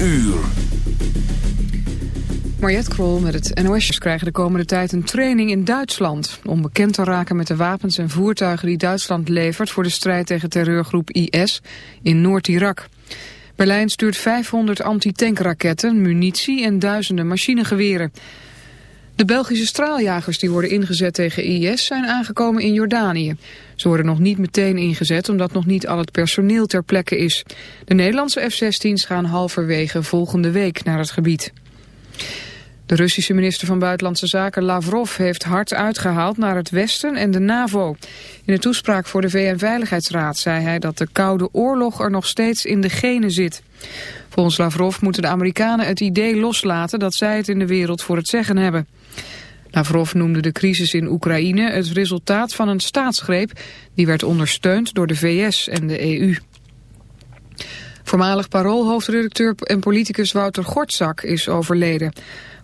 uur. Krol met het NOS krijgen de komende tijd een training in Duitsland... om bekend te raken met de wapens en voertuigen die Duitsland levert... voor de strijd tegen terreurgroep IS in Noord-Irak. Berlijn stuurt 500 antitankraketten, munitie en duizenden machinegeweren. De Belgische straaljagers die worden ingezet tegen IS zijn aangekomen in Jordanië. Ze worden nog niet meteen ingezet omdat nog niet al het personeel ter plekke is. De Nederlandse F-16's gaan halverwege volgende week naar het gebied. De Russische minister van Buitenlandse Zaken Lavrov heeft hard uitgehaald naar het Westen en de NAVO. In een toespraak voor de VN-veiligheidsraad zei hij dat de Koude Oorlog er nog steeds in de genen zit. Volgens Lavrov moeten de Amerikanen het idee loslaten dat zij het in de wereld voor het zeggen hebben. Lavrov noemde de crisis in Oekraïne het resultaat van een staatsgreep die werd ondersteund door de VS en de EU. Voormalig paroolhoofdredacteur en politicus Wouter Gortzak is overleden.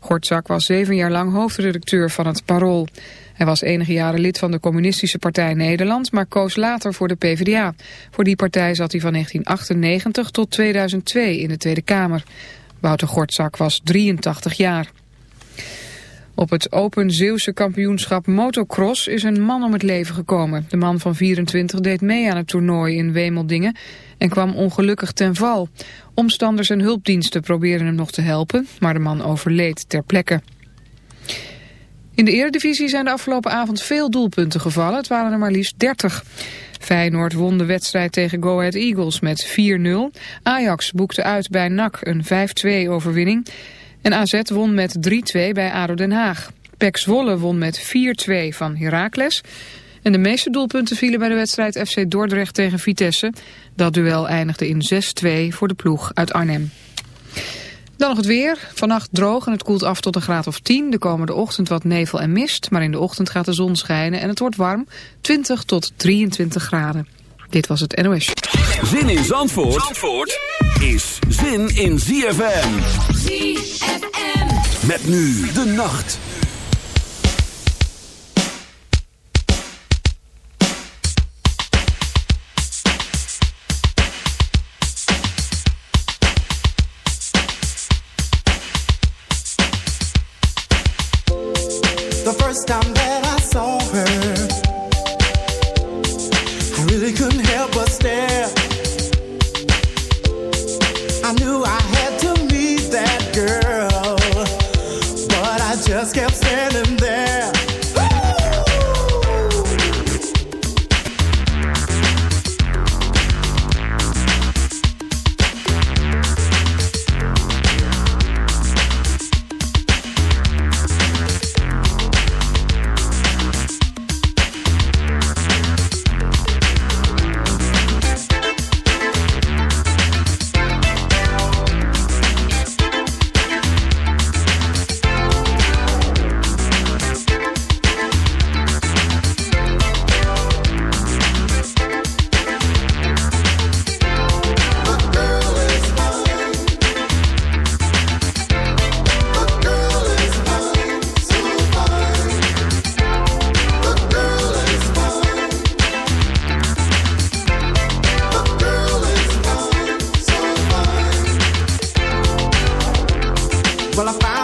Gortzak was zeven jaar lang hoofdredacteur van het Parool. Hij was enige jaren lid van de Communistische Partij Nederland, maar koos later voor de PvdA. Voor die partij zat hij van 1998 tot 2002 in de Tweede Kamer. Wouter Gortzak was 83 jaar. Op het Open Zeeuwse kampioenschap motocross is een man om het leven gekomen. De man van 24 deed mee aan het toernooi in Wemeldingen en kwam ongelukkig ten val. Omstanders en hulpdiensten probeerden hem nog te helpen, maar de man overleed ter plekke. In de eredivisie zijn de afgelopen avond veel doelpunten gevallen. Het waren er maar liefst 30. Feyenoord won de wedstrijd tegen Go Ahead Eagles met 4-0. Ajax boekte uit bij NAC een 5-2 overwinning. En AZ won met 3-2 bij ADO Den Haag. PEC Zwolle won met 4-2 van Heracles. En de meeste doelpunten vielen bij de wedstrijd FC Dordrecht tegen Vitesse. Dat duel eindigde in 6-2 voor de ploeg uit Arnhem. Dan nog het weer. Vannacht droog en het koelt af tot een graad of 10. De komende ochtend wat nevel en mist. Maar in de ochtend gaat de zon schijnen en het wordt warm. 20 tot 23 graden. Dit was het NOS. Zin in Zandvoort, Zandvoort is zin in ZFM. ZFM. Met nu de nacht. The first time that I saw her Well, I finally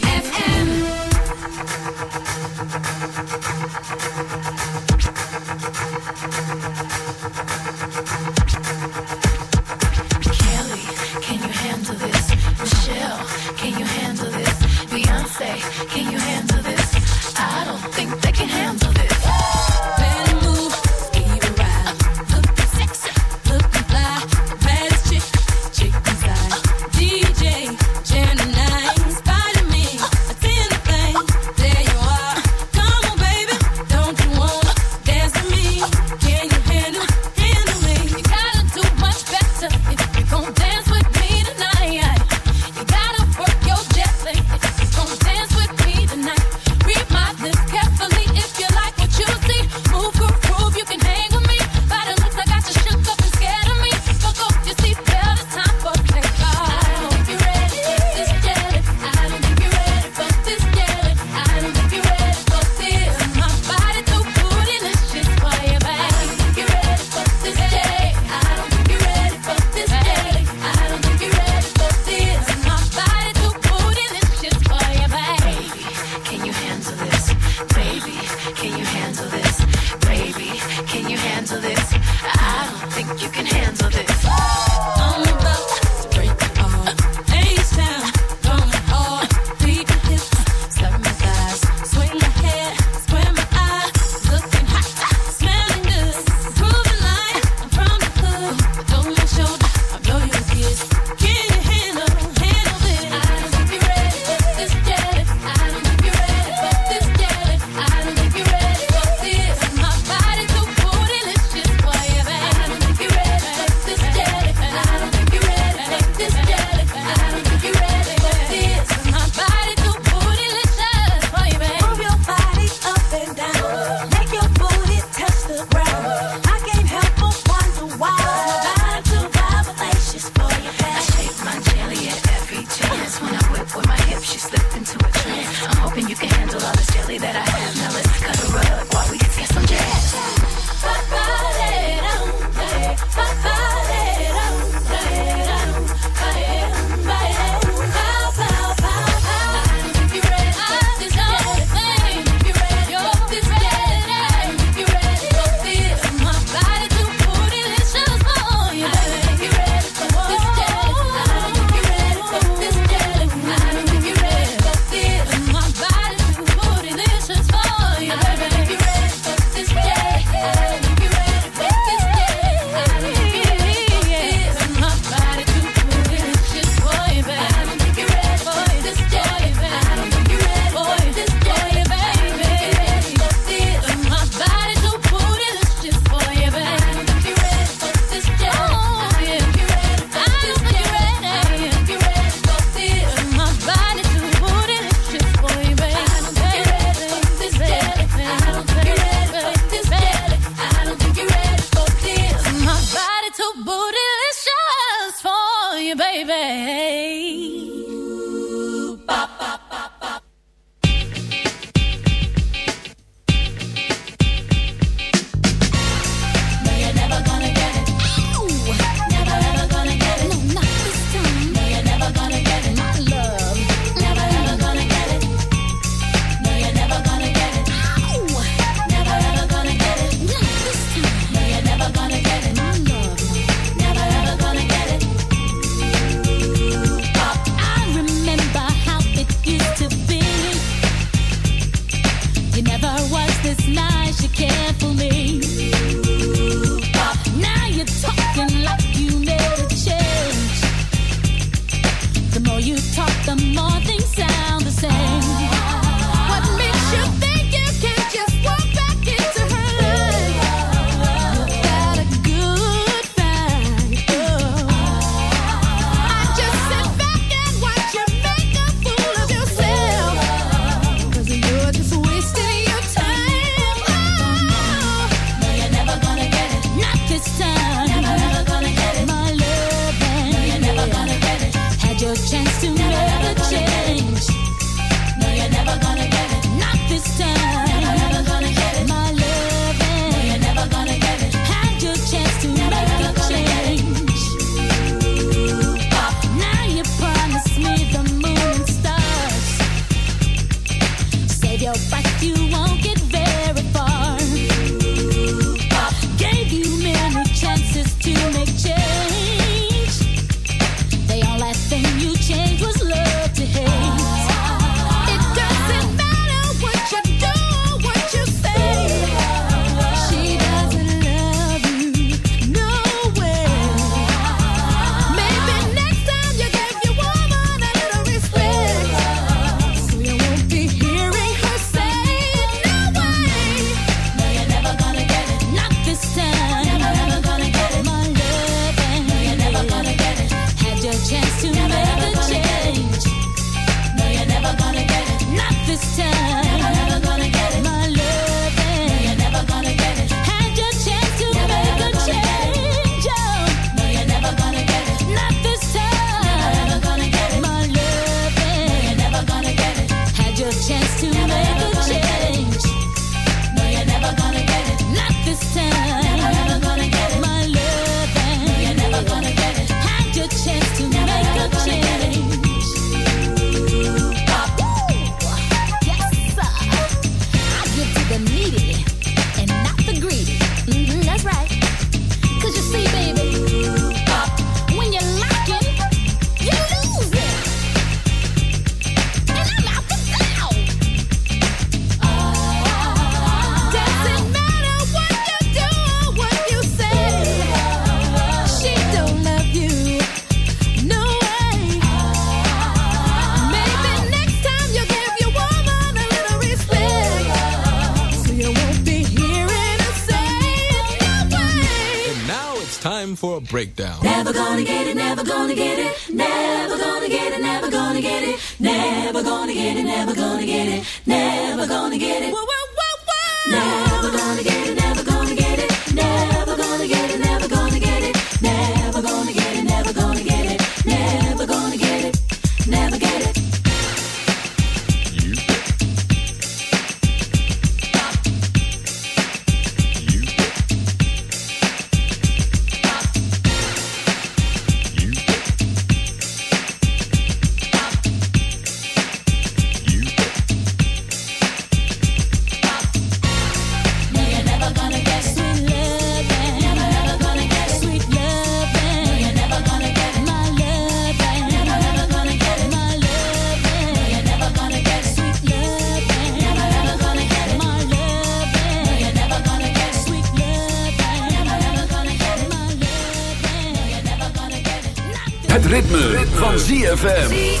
Van ZFM.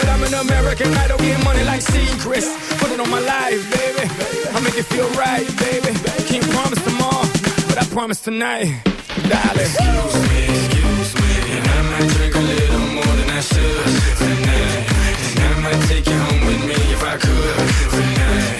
But I'm an American. I don't get money like secrets. Put it on my life, baby. I make it feel right, baby. Can't promise tomorrow, but I promise tonight. Darling. Excuse me, excuse me. And I might drink a little more than I should tonight. And I might take you home with me if I could tonight.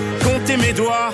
compté mes doigts.